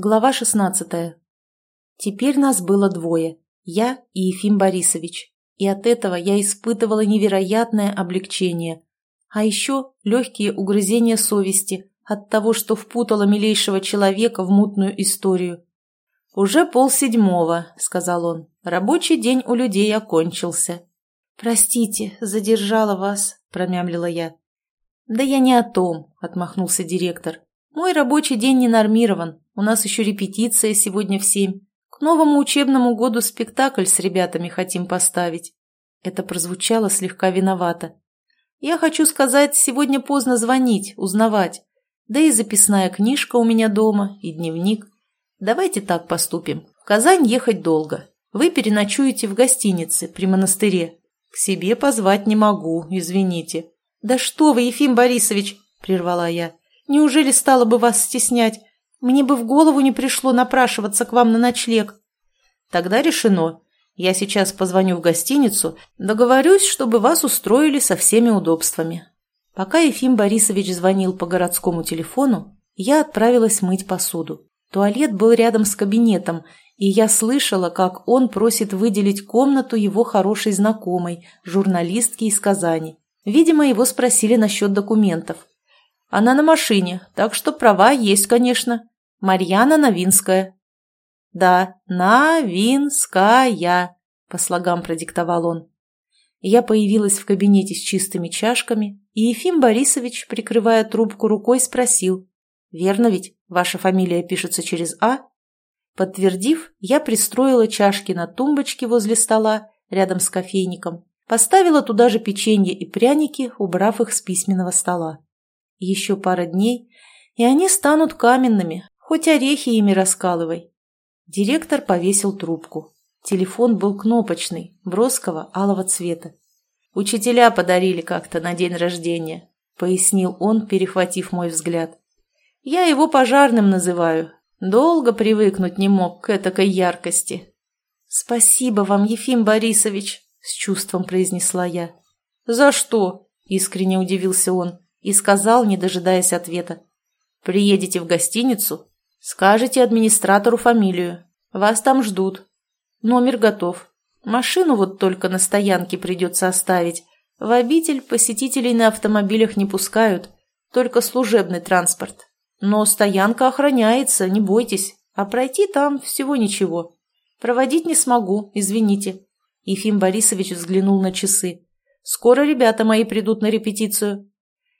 Глава шестнадцатая. Теперь нас было двое, я и Ефим Борисович, и от этого я испытывала невероятное облегчение, а еще легкие угрызения совести от того, что впутала милейшего человека в мутную историю. «Уже полседьмого», — сказал он, — «рабочий день у людей окончился». «Простите, задержала вас», — промямлила я. «Да я не о том», — отмахнулся директор. «Мой рабочий день не нормирован, у нас еще репетиция сегодня в семь. К новому учебному году спектакль с ребятами хотим поставить. Это прозвучало слегка виновато. Я хочу сказать, сегодня поздно звонить, узнавать. Да и записная книжка у меня дома, и дневник. Давайте так поступим. В Казань ехать долго. Вы переночуете в гостинице при монастыре. К себе позвать не могу, извините. Да что вы, Ефим Борисович, прервала я. Неужели стало бы вас стеснять? Мне бы в голову не пришло напрашиваться к вам на ночлег. Тогда решено. Я сейчас позвоню в гостиницу, договорюсь, чтобы вас устроили со всеми удобствами. Пока Ефим Борисович звонил по городскому телефону, я отправилась мыть посуду. Туалет был рядом с кабинетом, и я слышала, как он просит выделить комнату его хорошей знакомой, журналистки из Казани. Видимо, его спросили насчет документов. Она на машине, так что права есть, конечно. Марьяна Новинская. Да, Новинская, по слогам продиктовал он. Я появилась в кабинете с чистыми чашками, и Ефим Борисович, прикрывая трубку рукой, спросил. «Верно ведь? Ваша фамилия пишется через «А»?» Подтвердив, я пристроила чашки на тумбочке возле стола, рядом с кофейником, поставила туда же печенье и пряники, убрав их с письменного стола. Еще пара дней, и они станут каменными, хоть орехи ими раскалывай. Директор повесил трубку. Телефон был кнопочный, броского алого цвета. «Учителя подарили как-то на день рождения», — пояснил он, перехватив мой взгляд. «Я его пожарным называю. Долго привыкнуть не мог к этакой яркости». «Спасибо вам, Ефим Борисович», — с чувством произнесла я. «За что?» — искренне удивился он и сказал, не дожидаясь ответа. «Приедете в гостиницу, скажете администратору фамилию. Вас там ждут. Номер готов. Машину вот только на стоянке придется оставить. В обитель посетителей на автомобилях не пускают, только служебный транспорт. Но стоянка охраняется, не бойтесь, а пройти там всего ничего. Проводить не смогу, извините». Ефим Борисович взглянул на часы. «Скоро ребята мои придут на репетицию.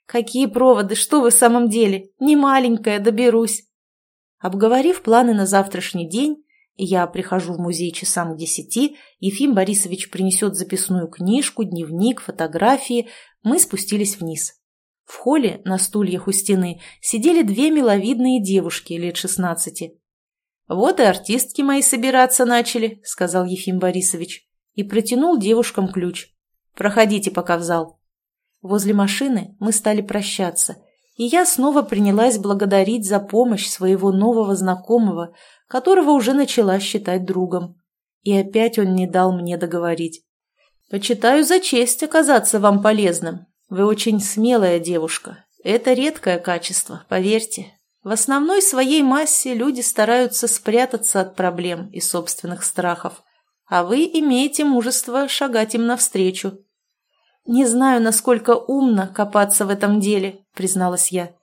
«Какие проводы? Что вы в самом деле? Не маленькая, доберусь!» Обговорив планы на завтрашний день, я прихожу в музей часам к десяти, Ефим Борисович принесет записную книжку, дневник, фотографии. Мы спустились вниз. В холле на стульях у стены сидели две миловидные девушки лет шестнадцати. «Вот и артистки мои собираться начали», — сказал Ефим Борисович, и протянул девушкам ключ. «Проходите пока в зал». Возле машины мы стали прощаться, и я снова принялась благодарить за помощь своего нового знакомого, которого уже начала считать другом. И опять он не дал мне договорить. «Почитаю за честь оказаться вам полезным. Вы очень смелая девушка. Это редкое качество, поверьте. В основной своей массе люди стараются спрятаться от проблем и собственных страхов, а вы имеете мужество шагать им навстречу. «Не знаю, насколько умно копаться в этом деле», — призналась я.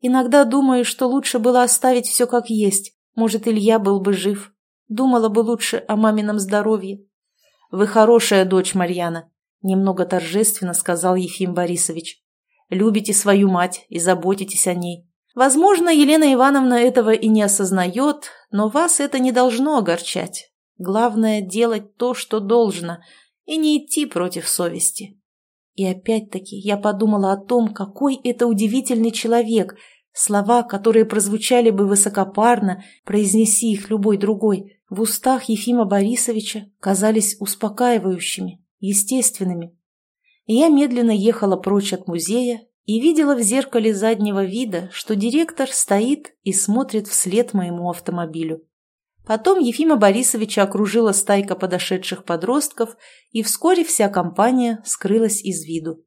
«Иногда думаю, что лучше было оставить все как есть. Может, Илья был бы жив. Думала бы лучше о мамином здоровье». «Вы хорошая дочь, Марьяна», — немного торжественно сказал Ефим Борисович. «Любите свою мать и заботитесь о ней. Возможно, Елена Ивановна этого и не осознает, но вас это не должно огорчать. Главное — делать то, что должно, и не идти против совести». И опять-таки я подумала о том, какой это удивительный человек, слова, которые прозвучали бы высокопарно, произнеси их любой другой, в устах Ефима Борисовича казались успокаивающими, естественными. Я медленно ехала прочь от музея и видела в зеркале заднего вида, что директор стоит и смотрит вслед моему автомобилю. Потом Ефима Борисовича окружила стайка подошедших подростков, и вскоре вся компания скрылась из виду.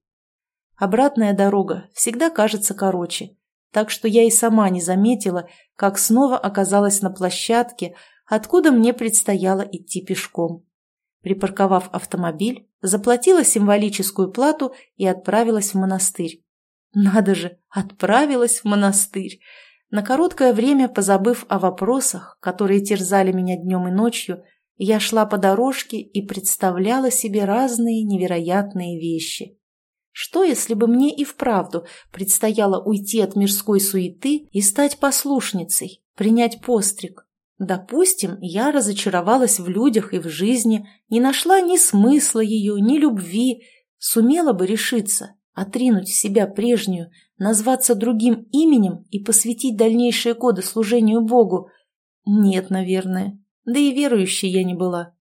Обратная дорога всегда кажется короче. так что я и сама не заметила, как снова оказалась на площадке, откуда мне предстояло идти пешком. Припарковав автомобиль, заплатила символическую плату и отправилась в монастырь. Надо же, отправилась в монастырь. На короткое время, позабыв о вопросах, которые терзали меня днем и ночью, я шла по дорожке и представляла себе разные невероятные вещи. Что, если бы мне и вправду предстояло уйти от мирской суеты и стать послушницей, принять постриг? Допустим, я разочаровалась в людях и в жизни, не нашла ни смысла ее, ни любви, сумела бы решиться, отринуть себя прежнюю, назваться другим именем и посвятить дальнейшие годы служению Богу? Нет, наверное. Да и верующей я не была.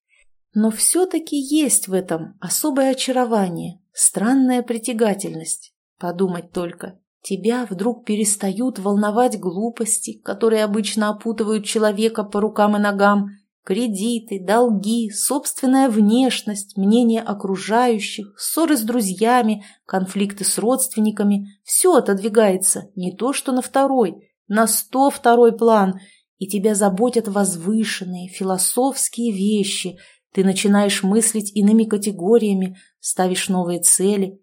Но все-таки есть в этом особое очарование, странная притягательность. Подумать только, тебя вдруг перестают волновать глупости, которые обычно опутывают человека по рукам и ногам, Кредиты, долги, собственная внешность, мнение окружающих, ссоры с друзьями, конфликты с родственниками – все отодвигается, не то что на второй, на сто второй план, и тебя заботят возвышенные, философские вещи, ты начинаешь мыслить иными категориями, ставишь новые цели.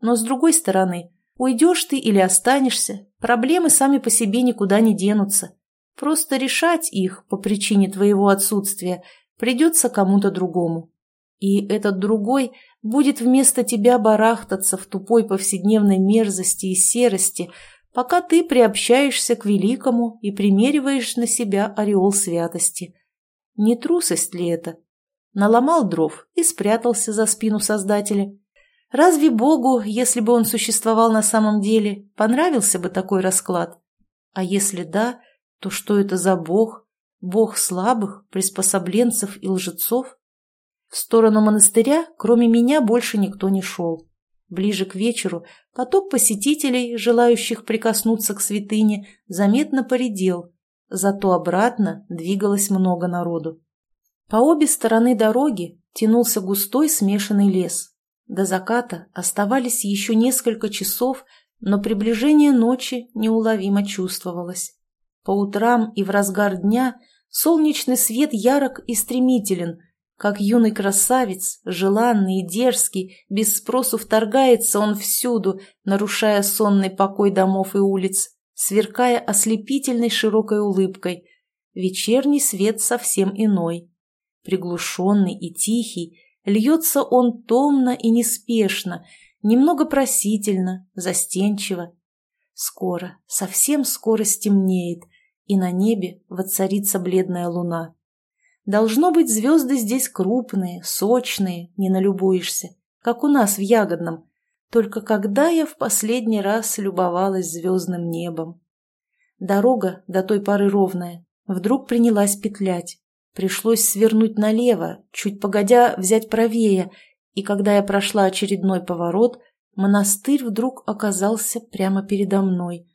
Но с другой стороны, уйдешь ты или останешься, проблемы сами по себе никуда не денутся – Просто решать их по причине твоего отсутствия придется кому-то другому. И этот другой будет вместо тебя барахтаться в тупой повседневной мерзости и серости, пока ты приобщаешься к великому и примериваешь на себя ореол святости. Не трусость ли это? Наломал дров и спрятался за спину Создателя. Разве Богу, если бы он существовал на самом деле, понравился бы такой расклад? А если да, то что это за бог? Бог слабых, приспособленцев и лжецов? В сторону монастыря, кроме меня, больше никто не шел. Ближе к вечеру поток посетителей, желающих прикоснуться к святыне, заметно поредел, зато обратно двигалось много народу. По обе стороны дороги тянулся густой смешанный лес. До заката оставались еще несколько часов, но приближение ночи неуловимо чувствовалось. По утрам и в разгар дня солнечный свет ярок и стремителен, как юный красавец, желанный и дерзкий, без спросу вторгается он всюду, нарушая сонный покой домов и улиц, сверкая ослепительной широкой улыбкой. Вечерний свет совсем иной. Приглушенный и тихий, льется он томно и неспешно, немного просительно, застенчиво. Скоро, совсем скоро стемнеет, и на небе воцарится бледная луна. Должно быть, звезды здесь крупные, сочные, не налюбуешься, как у нас в Ягодном. Только когда я в последний раз любовалась звездным небом? Дорога, до той поры ровная, вдруг принялась петлять. Пришлось свернуть налево, чуть погодя взять правее, и когда я прошла очередной поворот, монастырь вдруг оказался прямо передо мной.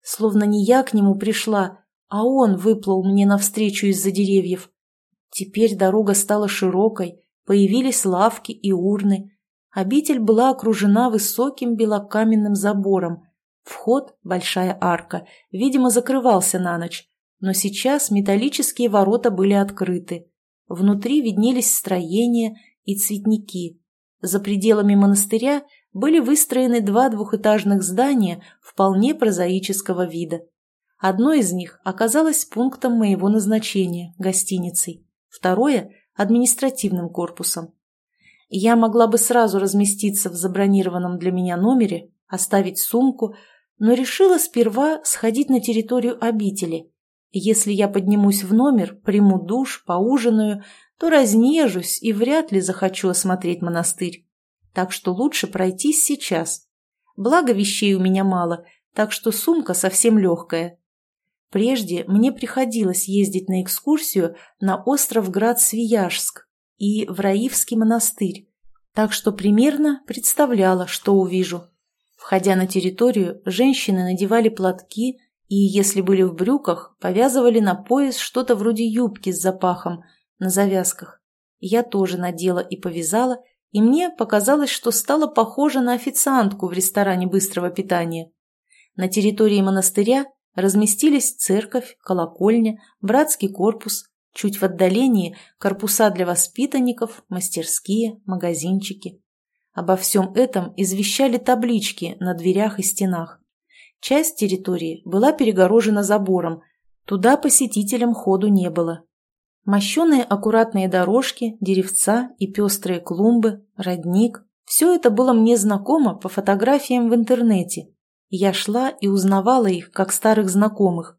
Словно не я к нему пришла, а он выплыл мне навстречу из-за деревьев. Теперь дорога стала широкой, появились лавки и урны. Обитель была окружена высоким белокаменным забором. Вход, большая арка, видимо, закрывался на ночь, но сейчас металлические ворота были открыты. Внутри виднелись строения и цветники. За пределами монастыря были выстроены два двухэтажных здания вполне прозаического вида. Одно из них оказалось пунктом моего назначения – гостиницей, второе – административным корпусом. Я могла бы сразу разместиться в забронированном для меня номере, оставить сумку, но решила сперва сходить на территорию обители. Если я поднимусь в номер, приму душ, поужинаю, то разнежусь и вряд ли захочу осмотреть монастырь. Так что лучше пройтись сейчас. Благо вещей у меня мало, так что сумка совсем легкая, Прежде мне приходилось ездить на экскурсию на остров Град-Свияжск и в Раивский монастырь, так что примерно представляла, что увижу. Входя на территорию, женщины надевали платки и, если были в брюках, повязывали на пояс что-то вроде юбки с запахом, на завязках. Я тоже надела и повязала, и мне показалось, что стала похожа на официантку в ресторане быстрого питания. На территории монастыря разместились церковь, колокольня, братский корпус, чуть в отдалении корпуса для воспитанников, мастерские, магазинчики. Обо всем этом извещали таблички на дверях и стенах. Часть территории была перегорожена забором, туда посетителям ходу не было. Мощеные аккуратные дорожки, деревца и пестрые клумбы, родник – все это было мне знакомо по фотографиям в интернете. Я шла и узнавала их, как старых знакомых.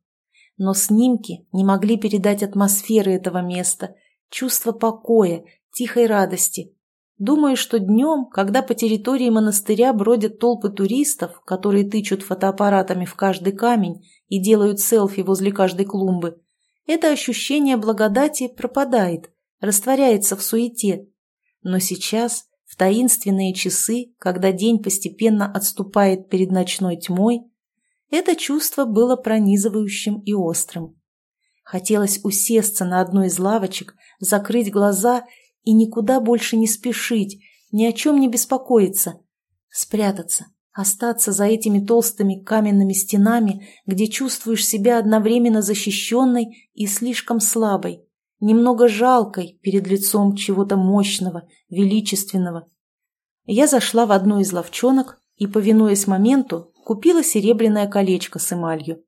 Но снимки не могли передать атмосферы этого места, чувство покоя, тихой радости. Думаю, что днем, когда по территории монастыря бродят толпы туристов, которые тычут фотоаппаратами в каждый камень и делают селфи возле каждой клумбы, это ощущение благодати пропадает, растворяется в суете. Но сейчас в таинственные часы, когда день постепенно отступает перед ночной тьмой, это чувство было пронизывающим и острым. Хотелось усесться на одной из лавочек, закрыть глаза и никуда больше не спешить, ни о чем не беспокоиться, спрятаться, остаться за этими толстыми каменными стенами, где чувствуешь себя одновременно защищенной и слишком слабой немного жалкой перед лицом чего-то мощного, величественного. Я зашла в одну из ловчонок и, повинуясь моменту, купила серебряное колечко с эмалью.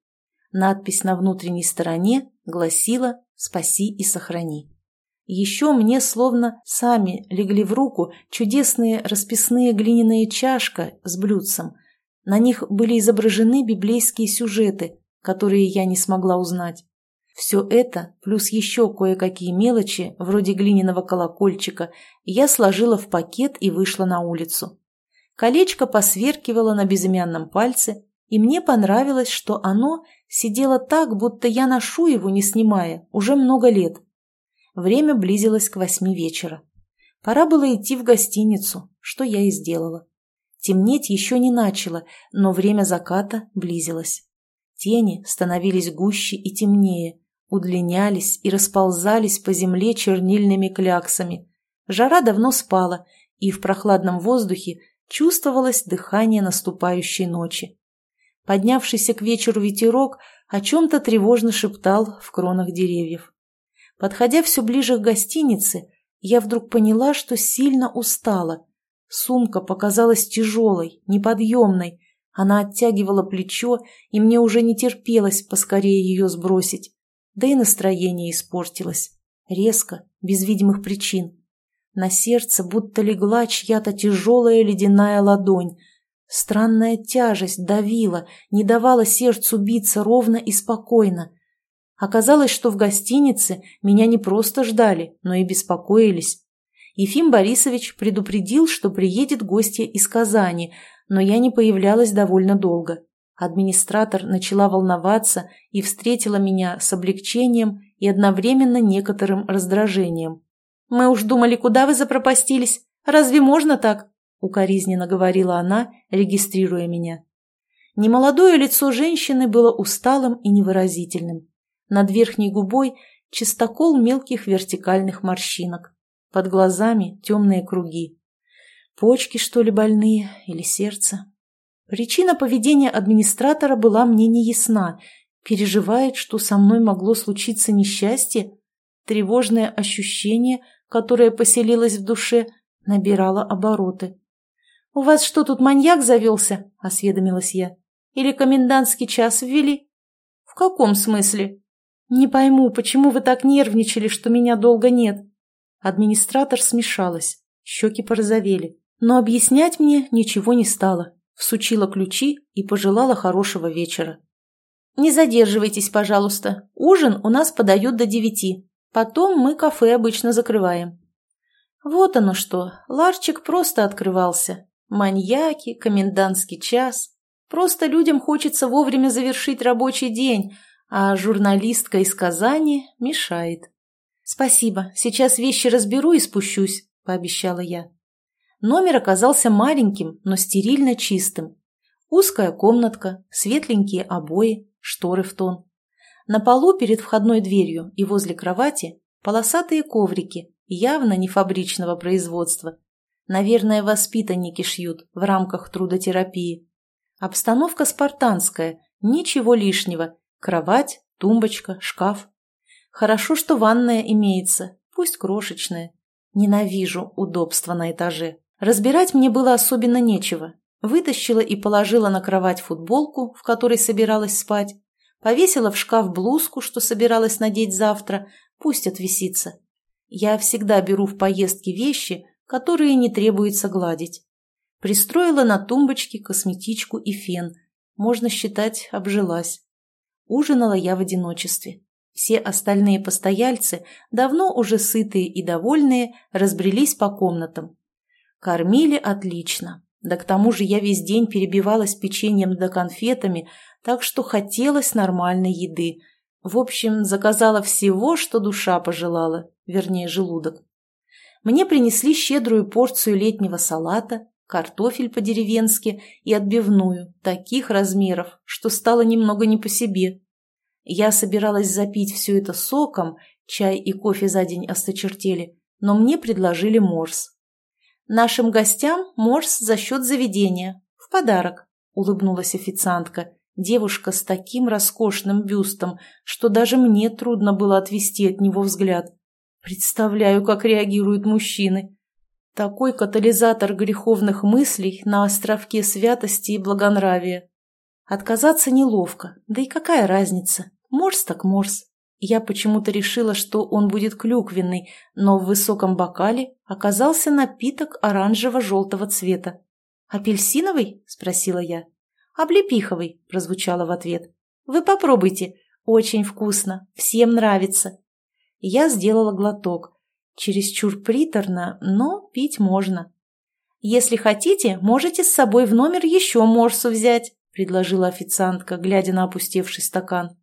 Надпись на внутренней стороне гласила «Спаси и сохрани». Еще мне словно сами легли в руку чудесные расписные глиняные чашка с блюдцем. На них были изображены библейские сюжеты, которые я не смогла узнать. Все это, плюс еще кое-какие мелочи, вроде глиняного колокольчика, я сложила в пакет и вышла на улицу. Колечко посверкивало на безымянном пальце, и мне понравилось, что оно сидело так, будто я ношу его, не снимая, уже много лет. Время близилось к восьми вечера. Пора было идти в гостиницу, что я и сделала. Темнеть еще не начало, но время заката близилось. Тени становились гуще и темнее, удлинялись и расползались по земле чернильными кляксами. Жара давно спала, и в прохладном воздухе чувствовалось дыхание наступающей ночи. Поднявшийся к вечеру ветерок о чем-то тревожно шептал в кронах деревьев. Подходя все ближе к гостинице, я вдруг поняла, что сильно устала. Сумка показалась тяжелой, неподъемной. Она оттягивала плечо, и мне уже не терпелось поскорее ее сбросить. Да и настроение испортилось. Резко, без видимых причин. На сердце будто легла чья-то тяжелая ледяная ладонь. Странная тяжесть давила, не давала сердцу биться ровно и спокойно. Оказалось, что в гостинице меня не просто ждали, но и беспокоились. Ефим Борисович предупредил, что приедет гостья из Казани, но я не появлялась довольно долго. Администратор начала волноваться и встретила меня с облегчением и одновременно некоторым раздражением. «Мы уж думали, куда вы запропастились? Разве можно так?» – укоризненно говорила она, регистрируя меня. Немолодое лицо женщины было усталым и невыразительным. Над верхней губой чистокол мелких вертикальных морщинок. Под глазами темные круги. Почки, что ли, больные? Или сердце? Причина поведения администратора была мне неясна. Переживает, что со мной могло случиться несчастье? Тревожное ощущение, которое поселилось в душе, набирало обороты. «У вас что, тут маньяк завелся?» – осведомилась я. «Или комендантский час ввели?» «В каком смысле?» «Не пойму, почему вы так нервничали, что меня долго нет?» Администратор смешалась, щеки порозовели, но объяснять мне ничего не стало всучила ключи и пожелала хорошего вечера. «Не задерживайтесь, пожалуйста. Ужин у нас подают до девяти. Потом мы кафе обычно закрываем». Вот оно что, ларчик просто открывался. Маньяки, комендантский час. Просто людям хочется вовремя завершить рабочий день, а журналистка из Казани мешает. «Спасибо, сейчас вещи разберу и спущусь», — пообещала я. Номер оказался маленьким, но стерильно чистым. Узкая комнатка, светленькие обои, шторы в тон. На полу перед входной дверью и возле кровати полосатые коврики, явно не фабричного производства. Наверное, воспитанники шьют в рамках трудотерапии. Обстановка спартанская, ничего лишнего. Кровать, тумбочка, шкаф. Хорошо, что ванная имеется, пусть крошечная. Ненавижу удобства на этаже. Разбирать мне было особенно нечего. Вытащила и положила на кровать футболку, в которой собиралась спать. Повесила в шкаф блузку, что собиралась надеть завтра. Пусть отвисится. Я всегда беру в поездки вещи, которые не требуется гладить. Пристроила на тумбочке косметичку и фен. Можно считать, обжилась. Ужинала я в одиночестве. Все остальные постояльцы, давно уже сытые и довольные, разбрелись по комнатам. Кормили отлично. Да к тому же я весь день перебивалась печеньем да конфетами, так что хотелось нормальной еды. В общем, заказала всего, что душа пожелала, вернее, желудок. Мне принесли щедрую порцию летнего салата, картофель по-деревенски и отбивную, таких размеров, что стало немного не по себе. Я собиралась запить все это соком, чай и кофе за день осточертели, но мне предложили морс. «Нашим гостям морс за счет заведения. В подарок», — улыбнулась официантка, девушка с таким роскошным бюстом, что даже мне трудно было отвести от него взгляд. Представляю, как реагируют мужчины. Такой катализатор греховных мыслей на островке святости и благонравия. Отказаться неловко, да и какая разница, морс так морс. Я почему-то решила, что он будет клюквенный, но в высоком бокале оказался напиток оранжево-желтого цвета. «Апельсиновый?» – спросила я. «Облепиховый», – прозвучало в ответ. «Вы попробуйте. Очень вкусно. Всем нравится». Я сделала глоток. Чересчур приторно, но пить можно. «Если хотите, можете с собой в номер еще морсу взять», – предложила официантка, глядя на опустевший стакан.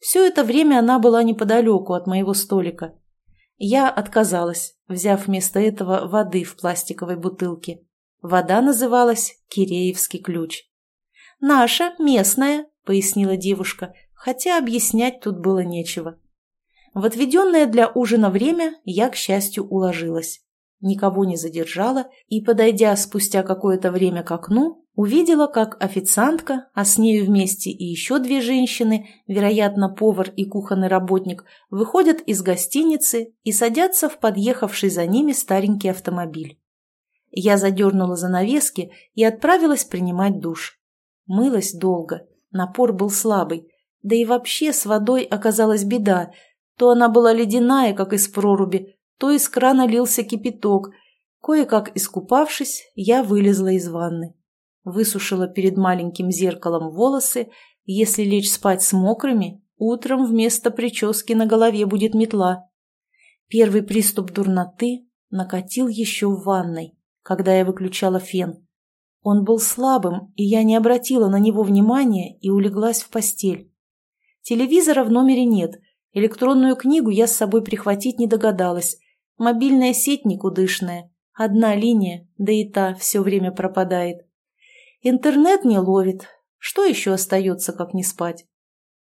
Все это время она была неподалеку от моего столика. Я отказалась, взяв вместо этого воды в пластиковой бутылке. Вода называлась «Киреевский ключ». «Наша, местная», — пояснила девушка, хотя объяснять тут было нечего. В отведенное для ужина время я, к счастью, уложилась никого не задержала и, подойдя спустя какое-то время к окну, увидела, как официантка, а с нею вместе и еще две женщины, вероятно, повар и кухонный работник, выходят из гостиницы и садятся в подъехавший за ними старенький автомобиль. Я задернула занавески и отправилась принимать душ. Мылась долго, напор был слабый, да и вообще с водой оказалась беда, то она была ледяная, как из проруби, то из крана лился кипяток. Кое-как искупавшись, я вылезла из ванны. Высушила перед маленьким зеркалом волосы. Если лечь спать с мокрыми, утром вместо прически на голове будет метла. Первый приступ дурноты накатил еще в ванной, когда я выключала фен. Он был слабым, и я не обратила на него внимания и улеглась в постель. Телевизора в номере нет, электронную книгу я с собой прихватить не догадалась, Мобильная сеть никудышная, одна линия, да и та все время пропадает. Интернет не ловит, что еще остается, как не спать?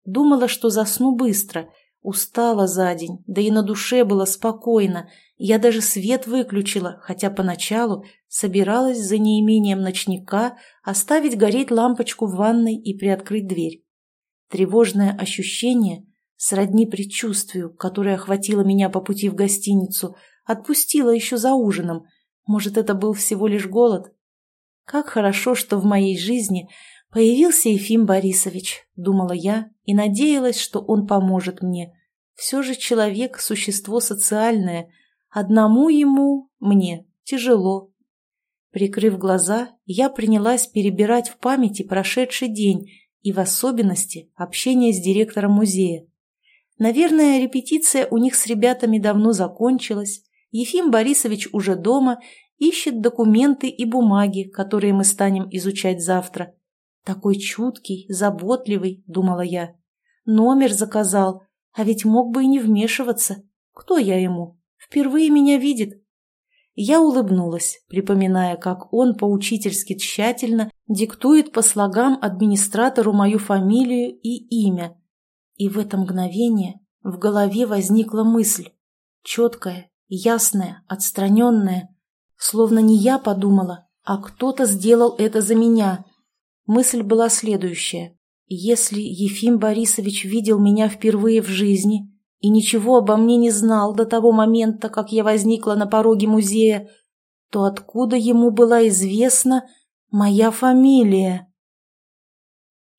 Думала, что засну быстро, устала за день, да и на душе было спокойно. Я даже свет выключила, хотя поначалу собиралась за неимением ночника оставить гореть лампочку в ванной и приоткрыть дверь. Тревожное ощущение сродни предчувствию, которое охватило меня по пути в гостиницу, отпустило еще за ужином. Может, это был всего лишь голод? Как хорошо, что в моей жизни появился Ефим Борисович, думала я и надеялась, что он поможет мне. Все же человек – существо социальное. Одному ему, мне, тяжело. Прикрыв глаза, я принялась перебирать в памяти прошедший день и в особенности общение с директором музея. Наверное, репетиция у них с ребятами давно закончилась. Ефим Борисович уже дома, ищет документы и бумаги, которые мы станем изучать завтра. Такой чуткий, заботливый, думала я. Номер заказал, а ведь мог бы и не вмешиваться. Кто я ему? Впервые меня видит. Я улыбнулась, припоминая, как он поучительски тщательно диктует по слогам администратору мою фамилию и имя, и в это мгновение в голове возникла мысль, четкая, ясная, отстраненная, словно не я подумала, а кто-то сделал это за меня. Мысль была следующая. Если Ефим Борисович видел меня впервые в жизни и ничего обо мне не знал до того момента, как я возникла на пороге музея, то откуда ему была известна моя фамилия?